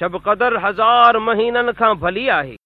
शब क़दर हज़ार महीननि खां भली आहे।